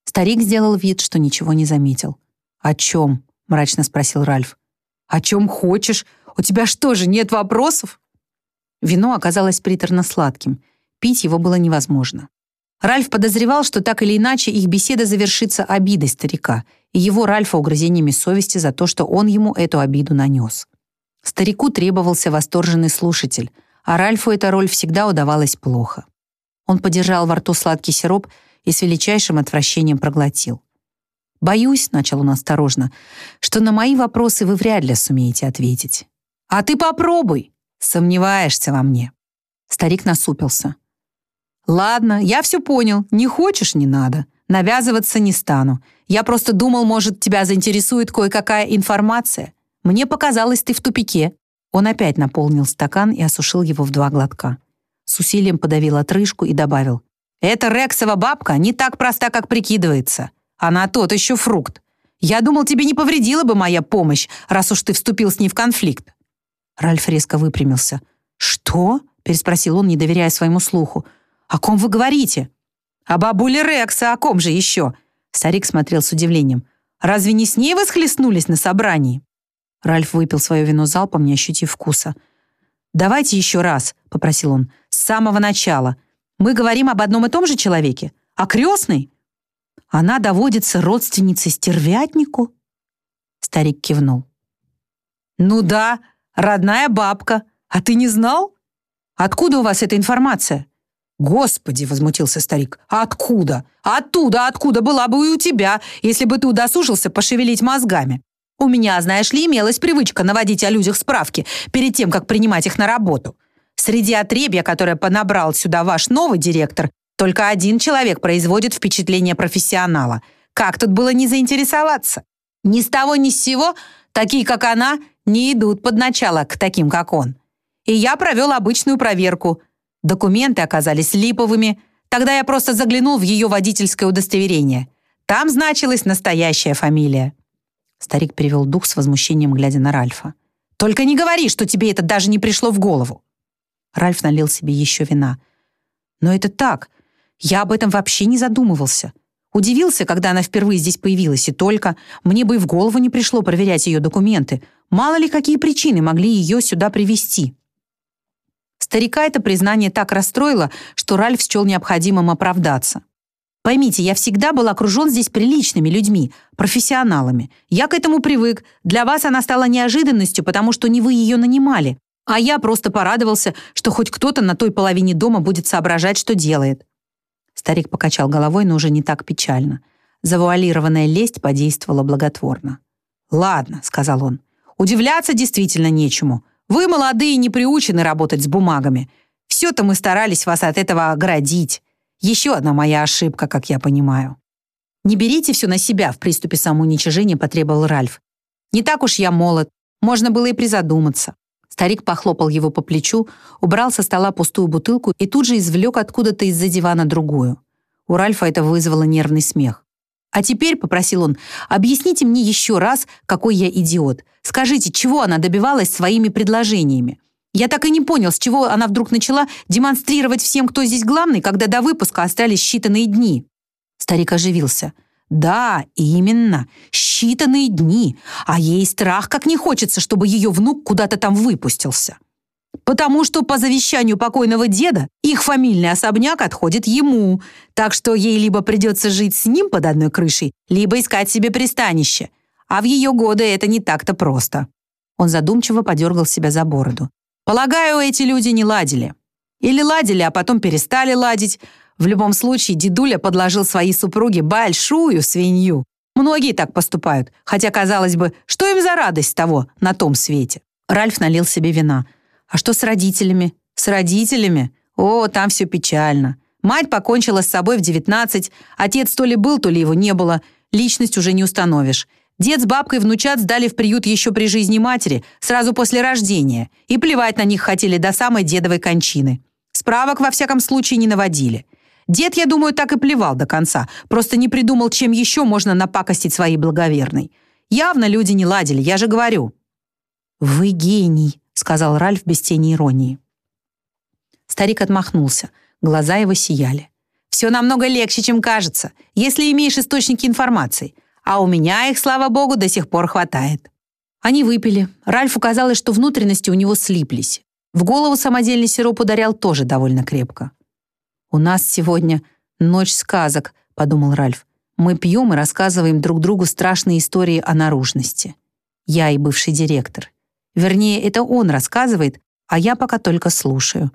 Старик сделал вид, что ничего не заметил. «О чем?» — мрачно спросил Ральф. «О чем хочешь? У тебя что же, нет вопросов?» Вино оказалось приторно-сладким. Пить его было невозможно. Ральф подозревал, что так или иначе их беседа завершится обидой старика и его Ральфа угрызениями совести за то, что он ему эту обиду нанес. Старику требовался восторженный слушатель, а Ральфу эта роль всегда удавалась плохо. Он подержал во рту сладкий сироп и с величайшим отвращением проглотил. «Боюсь», — начал он осторожно, «что на мои вопросы вы вряд ли сумеете ответить». «А ты попробуй!» «Сомневаешься во мне». Старик насупился. «Ладно, я все понял. Не хочешь — не надо. Навязываться не стану. Я просто думал, может, тебя заинтересует кое-какая информация. Мне показалось, ты в тупике». Он опять наполнил стакан и осушил его в два глотка. С усилием подавил отрыжку и добавил. «Эта Рексова бабка не так проста, как прикидывается. Она тот еще фрукт. Я думал, тебе не повредила бы моя помощь, раз уж ты вступил с ней в конфликт». Ральф резко выпрямился. «Что?» — переспросил он, не доверяя своему слуху. «О ком вы говорите?» «О бабуле Рекса, о ком же еще?» Старик смотрел с удивлением. «Разве не с ней вы схлестнулись на собрании?» Ральф выпил свое вино залпом, не ощутив вкуса. «Давайте еще раз», — попросил он, — «с самого начала. Мы говорим об одном и том же человеке? О крестной?» «Она доводится родственницей стервятнику?» Старик кивнул. «Ну да, родная бабка. А ты не знал? Откуда у вас эта информация?» «Господи!» — возмутился старик. «А откуда? Оттуда, откуда была бы и у тебя, если бы ты удосужился пошевелить мозгами. У меня, знаешь ли, имелась привычка наводить о людях справки перед тем, как принимать их на работу. Среди отребья, которое понабрал сюда ваш новый директор, только один человек производит впечатление профессионала. Как тут было не заинтересоваться? Ни с того ни с сего такие, как она, не идут под начало к таким, как он. И я провел обычную проверку – Документы оказались липовыми. Тогда я просто заглянул в ее водительское удостоверение. Там значилась настоящая фамилия. Старик перевел дух с возмущением, глядя на Ральфа. «Только не говори, что тебе это даже не пришло в голову!» Ральф налил себе еще вина. «Но это так. Я об этом вообще не задумывался. Удивился, когда она впервые здесь появилась, и только мне бы и в голову не пришло проверять ее документы. Мало ли, какие причины могли ее сюда привести. Старика это признание так расстроило, что Ральф счел необходимым оправдаться. Поймите, я всегда был окружен здесь приличными людьми, профессионалами. Я к этому привык. Для вас она стала неожиданностью, потому что не вы ее нанимали. А я просто порадовался, что хоть кто-то на той половине дома будет соображать, что делает. Старик покачал головой, но уже не так печально. Завуалированная лесть подействовала благотворно. «Ладно», — сказал он, — «удивляться действительно нечему. Вы, молодые, не приучены работать с бумагами. Все-то мы старались вас от этого оградить. Еще одна моя ошибка, как я понимаю. Не берите все на себя, в приступе самоуничижения потребовал Ральф. Не так уж я молод. Можно было и призадуматься. Старик похлопал его по плечу, убрал со стола пустую бутылку и тут же извлек откуда-то из-за дивана другую. У Ральфа это вызвало нервный смех. А теперь, — попросил он, — объясните мне еще раз, какой я идиот. Скажите, чего она добивалась своими предложениями? Я так и не понял, с чего она вдруг начала демонстрировать всем, кто здесь главный, когда до выпуска остались считанные дни. Старик оживился. Да, именно, считанные дни. А ей страх, как не хочется, чтобы ее внук куда-то там выпустился. Потому что по завещанию покойного деда их фамильный особняк отходит ему, так что ей либо придется жить с ним под одной крышей, либо искать себе пристанище. А в ее годы это не так-то просто. Он задумчиво подергал себя за бороду. Полагаю, эти люди не ладили. Или ладили, а потом перестали ладить. В любом случае, дедуля подложил своей супруге большую свинью. Многие так поступают, хотя, казалось бы, что им за радость того на том свете? Ральф налил себе вина – а что с родителями? С родителями? О, там все печально. Мать покончила с собой в 19, отец то ли был, то ли его не было. Личность уже не установишь. Дед с бабкой внучат сдали в приют еще при жизни матери, сразу после рождения, и плевать на них хотели до самой дедовой кончины. Справок, во всяком случае, не наводили. Дед, я думаю, так и плевал до конца, просто не придумал, чем еще можно напакостить своей благоверной. Явно люди не ладили, я же говорю. «Вы гений», сказал Ральф без тени иронии. Старик отмахнулся. Глаза его сияли. «Все намного легче, чем кажется, если имеешь источники информации. А у меня их, слава богу, до сих пор хватает». Они выпили. Ральфу казалось, что внутренности у него слиплись. В голову самодельный сироп ударял тоже довольно крепко. «У нас сегодня ночь сказок», — подумал Ральф. «Мы пьем и рассказываем друг другу страшные истории о наружности. Я и бывший директор. Вернее, это он рассказывает, а я пока только слушаю.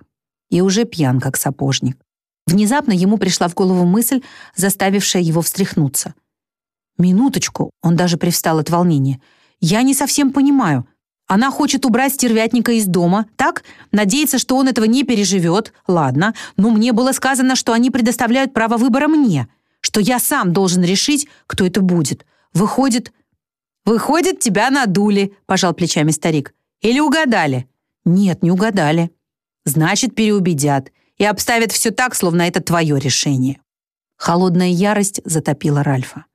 И уже пьян, как сапожник. Внезапно ему пришла в голову мысль, заставившая его встряхнуться. «Минуточку», — он даже привстал от волнения. «Я не совсем понимаю. Она хочет убрать стервятника из дома, так? Надеется, что он этого не переживет. Ладно, но мне было сказано, что они предоставляют право выбора мне, что я сам должен решить, кто это будет. Выходит, «Выходит, тебя надули», — пожал плечами старик. «Или угадали?» «Нет, не угадали». «Значит, переубедят и обставят все так, словно это твое решение». Холодная ярость затопила Ральфа.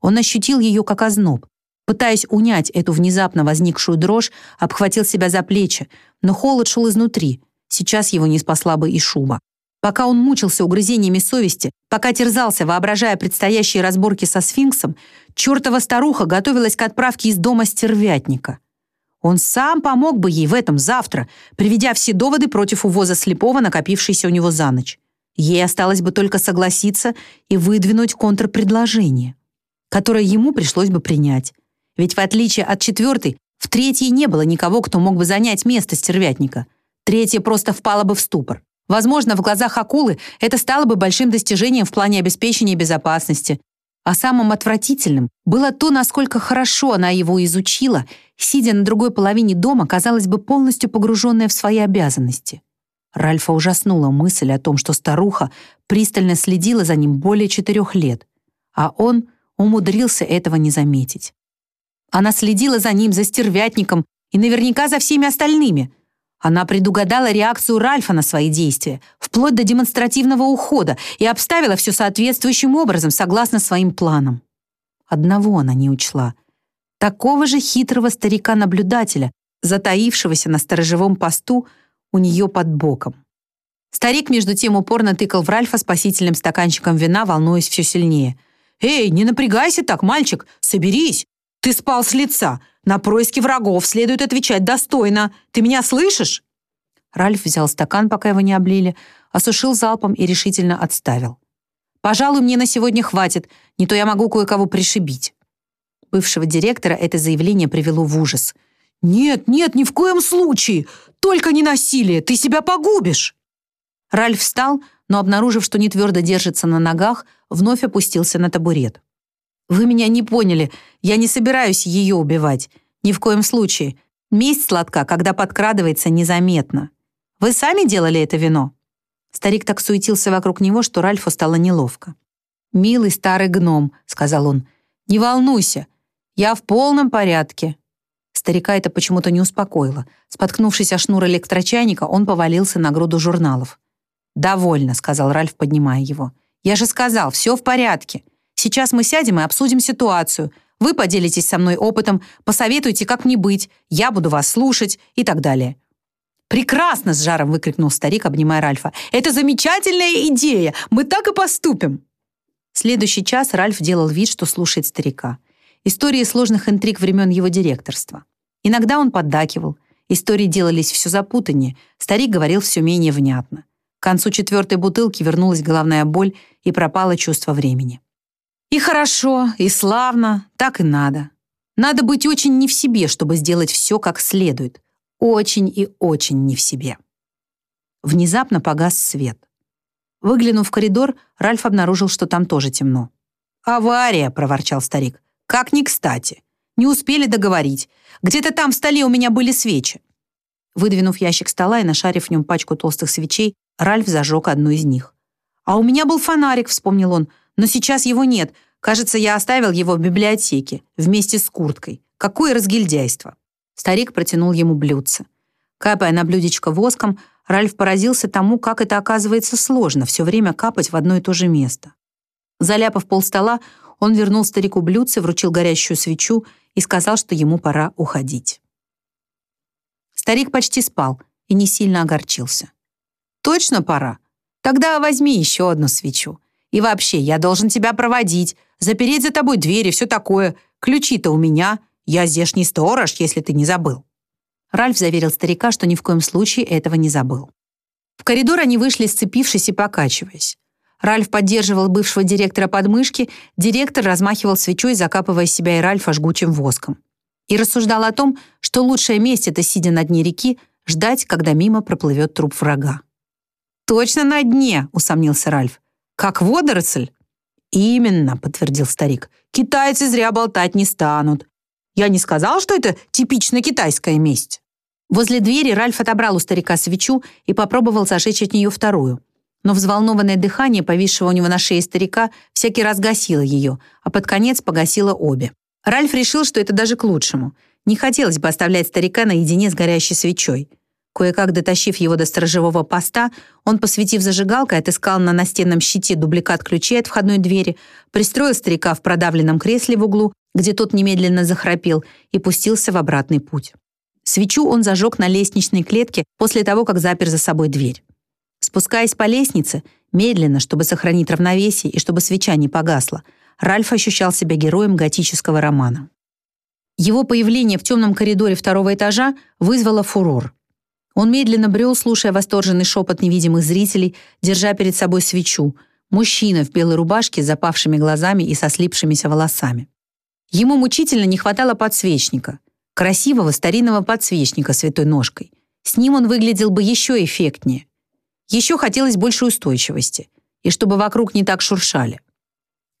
Он ощутил ее как озноб. Пытаясь унять эту внезапно возникшую дрожь, обхватил себя за плечи, но холод шел изнутри. Сейчас его не спасла бы и шуба. Пока он мучился угрызениями совести, пока терзался, воображая предстоящие разборки со сфинксом, чертова старуха готовилась к отправке из дома стервятника. Он сам помог бы ей в этом завтра, приведя все доводы против увоза слепого, накопившиеся у него за ночь. Ей осталось бы только согласиться и выдвинуть контрпредложение, которое ему пришлось бы принять. Ведь в отличие от четвертой, в третьей не было никого, кто мог бы занять место стервятника. Третья просто впала бы в ступор. Возможно, в глазах акулы это стало бы большим достижением в плане обеспечения безопасности. А самым отвратительным было то, насколько хорошо она его изучила, сидя на другой половине дома, казалось бы, полностью погруженная в свои обязанности. Ральфа ужаснула мысль о том, что старуха пристально следила за ним более четырех лет, а он умудрился этого не заметить. Она следила за ним, за стервятником и наверняка за всеми остальными — она предугадала реакцию Ральфа на свои действия, вплоть до демонстративного ухода, и обставила все соответствующим образом, согласно своим планам. Одного она не учла. Такого же хитрого старика-наблюдателя, затаившегося на сторожевом посту у нее под боком. Старик, между тем, упорно тыкал в Ральфа спасительным стаканчиком вина, волнуясь все сильнее. «Эй, не напрягайся так, мальчик! Соберись! Ты спал с лица! На происки врагов следует отвечать достойно. Ты меня слышишь?» Ральф взял стакан, пока его не облили, осушил залпом и решительно отставил. «Пожалуй, мне на сегодня хватит, не то я могу кое-кого пришибить». Бывшего директора это заявление привело в ужас. «Нет, нет, ни в коем случае! Только не насилие! Ты себя погубишь!» Ральф встал, но, обнаружив, что не твердо держится на ногах, вновь опустился на табурет. «Вы меня не поняли. Я не собираюсь ее убивать. Ни в коем случае. Месть сладка, когда подкрадывается незаметно. Вы сами делали это вино?» Старик так суетился вокруг него, что Ральфу стало неловко. «Милый старый гном», — сказал он, — «не волнуйся. Я в полном порядке». Старика это почему-то не успокоило. Споткнувшись о шнур электрочайника, он повалился на груду журналов. «Довольно», — сказал Ральф, поднимая его. «Я же сказал, все в порядке. Сейчас мы сядем и обсудим ситуацию. Вы поделитесь со мной опытом, посоветуйте, как мне быть, я буду вас слушать и так далее». «Прекрасно!» — с жаром выкрикнул старик, обнимая Ральфа. «Это замечательная идея! Мы так и поступим!» Следующий час Ральф делал вид, что слушает старика. Истории сложных интриг времен его директорства. Иногда он поддакивал, Истории делались все запутаннее, старик говорил все менее внятно. К концу четвертой бутылки вернулась головная боль и пропало чувство времени. И хорошо, и славно, так и надо. Надо быть очень не в себе, чтобы сделать все как следует. Очень и очень не в себе. Внезапно погас свет. Выглянув в коридор, Ральф обнаружил, что там тоже темно. «Авария!» — проворчал старик. «Как ни кстати. Не успели договорить. Где-то там в столе у меня были свечи». Выдвинув ящик стола и нашарив в нем пачку толстых свечей, Ральф зажег одну из них. «А у меня был фонарик», — вспомнил он, «но сейчас его нет. Кажется, я оставил его в библиотеке вместе с курткой. Какое разгильдяйство!» Старик протянул ему блюдце. Капая на блюдечко воском, Ральф поразился тому, как это оказывается сложно все время капать в одно и то же место. Заляпав пол стола, он вернул старику блюдце, вручил горящую свечу и сказал, что ему пора уходить. Старик почти спал и не сильно огорчился. «Точно пора? Тогда возьми еще одну свечу. И вообще, я должен тебя проводить, запереть за тобой дверь и все такое. Ключи-то у меня. Я здешний сторож, если ты не забыл». Ральф заверил старика, что ни в коем случае этого не забыл. В коридор они вышли, сцепившись и покачиваясь. Ральф поддерживал бывшего директора под мышки, директор размахивал свечой, закапывая себя и Ральфа жгучим воском. И рассуждал о том, что лучшее место — это, сидя на дне реки, ждать, когда мимо проплывет труп врага. «Точно на дне!» — усомнился Ральф. «Как водоросль?» «Именно», — подтвердил старик. «Китайцы зря болтать не станут. Я не сказал, что это типично китайская месть». Возле двери Ральф отобрал у старика свечу и попробовал зажечь от нее вторую. Но взволнованное дыхание, повисшего у него на шее старика, всякий раз гасило ее, а под конец погасило обе. Ральф решил, что это даже к лучшему. Не хотелось бы оставлять старика наедине с горящей свечой. Кое-как дотащив его до сторожевого поста, он, посветив зажигалкой, отыскал на настенном щите дубликат ключей от входной двери, пристроил старика в продавленном кресле в углу, где тот немедленно захрапел, и пустился в обратный путь. Свечу он зажег на лестничной клетке после того, как запер за собой дверь. Спускаясь по лестнице, медленно, чтобы сохранить равновесие и чтобы свеча не погасла, Ральф ощущал себя героем готического романа. Его появление в темном коридоре второго этажа вызвало фурор. Он медленно брел, слушая восторженный шепот невидимых зрителей, держа перед собой свечу. Мужчина в белой рубашке с запавшими глазами и со слипшимися волосами. Ему мучительно не хватало подсвечника. Красивого старинного подсвечника с святой ножкой. С ним он выглядел бы еще эффектнее. Еще хотелось больше устойчивости. И чтобы вокруг не так шуршали.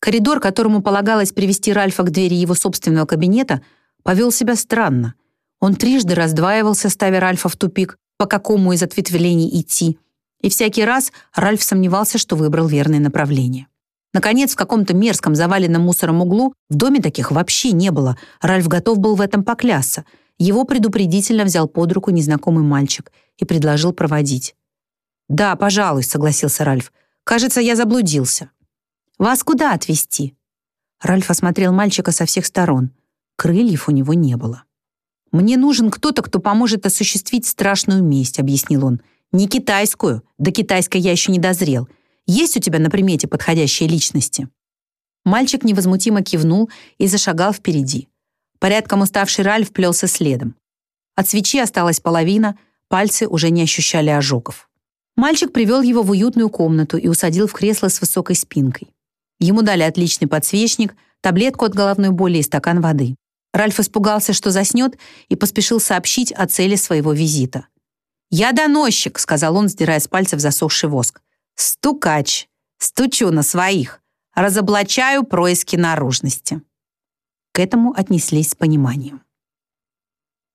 Коридор, которому полагалось привести Ральфа к двери его собственного кабинета, повел себя странно. Он трижды раздваивался, ставя Ральфа в тупик, по какому из ответвлений идти, и всякий раз Ральф сомневался, что выбрал верное направление. Наконец, в каком-то мерзком заваленном мусором углу в доме таких вообще не было. Ральф готов был в этом поклясться. Его предупредительно взял под руку незнакомый мальчик и предложил проводить. «Да, пожалуй», — согласился Ральф. «Кажется, я заблудился». «Вас куда отвезти?» Ральф осмотрел мальчика со всех сторон. Крыльев у него не было. «Мне нужен кто-то, кто поможет осуществить страшную месть», — объяснил он. «Не китайскую. До китайской я еще не дозрел. Есть у тебя на примете подходящие личности?» Мальчик невозмутимо кивнул и зашагал впереди. Порядком уставший Ральф плелся следом. От свечи осталась половина, пальцы уже не ощущали ожогов. Мальчик привел его в уютную комнату и усадил в кресло с высокой спинкой. Ему дали отличный подсвечник, таблетку от головной боли и стакан воды. Ральф испугался, что заснет, и поспешил сообщить о цели своего визита. «Я доносчик», — сказал он, сдирая с пальцев засохший воск. «Стукач. Стучу на своих. Разоблачаю происки наружности». К этому отнеслись с пониманием.